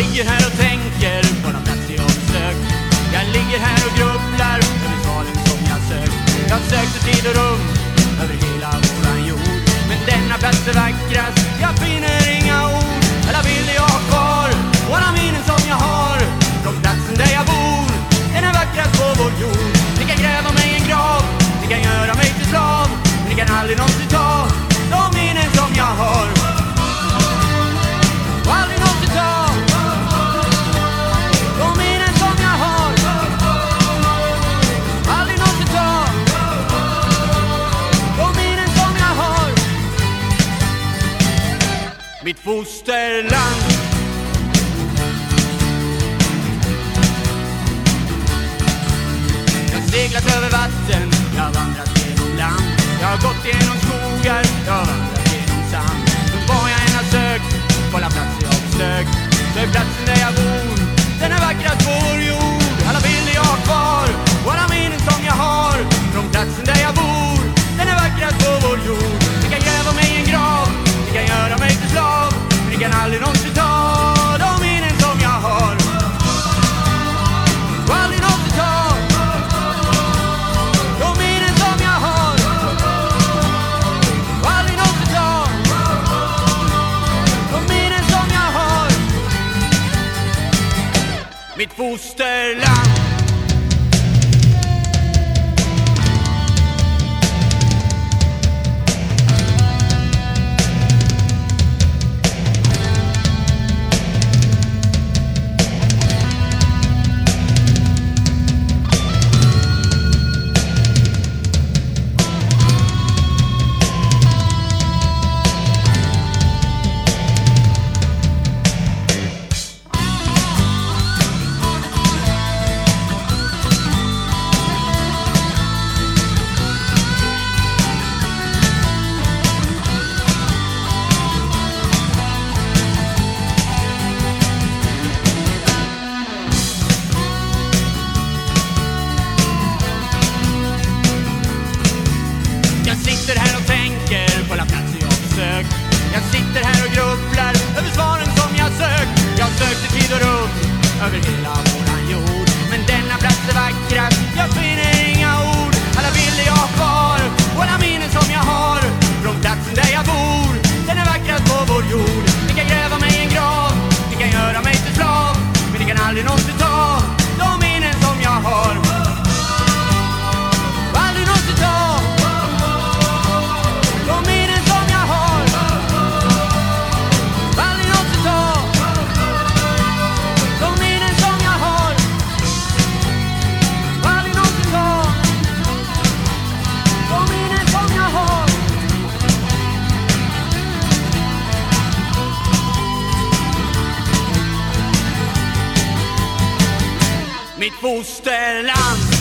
ligger här och tänker på de platser jag besökt. Jag ligger här och grubblar över svaren som jag sökt. Jag sökte tid och rum över hela våran jord. Men denna plats är vackrast mitt fosterland. Jag har seglat över vatten, jag har vandrat genom land. Jag har gått genom skogar, jag har vandrat genom sand. Men var jag än har sökt, på alla platser jag har besökt, så är platsen där jag bor. Pusterland. Jag sitter här och grubblar över svaren som jag sökt. Jag sökte tid och rum över hela världen. mitt fosterland.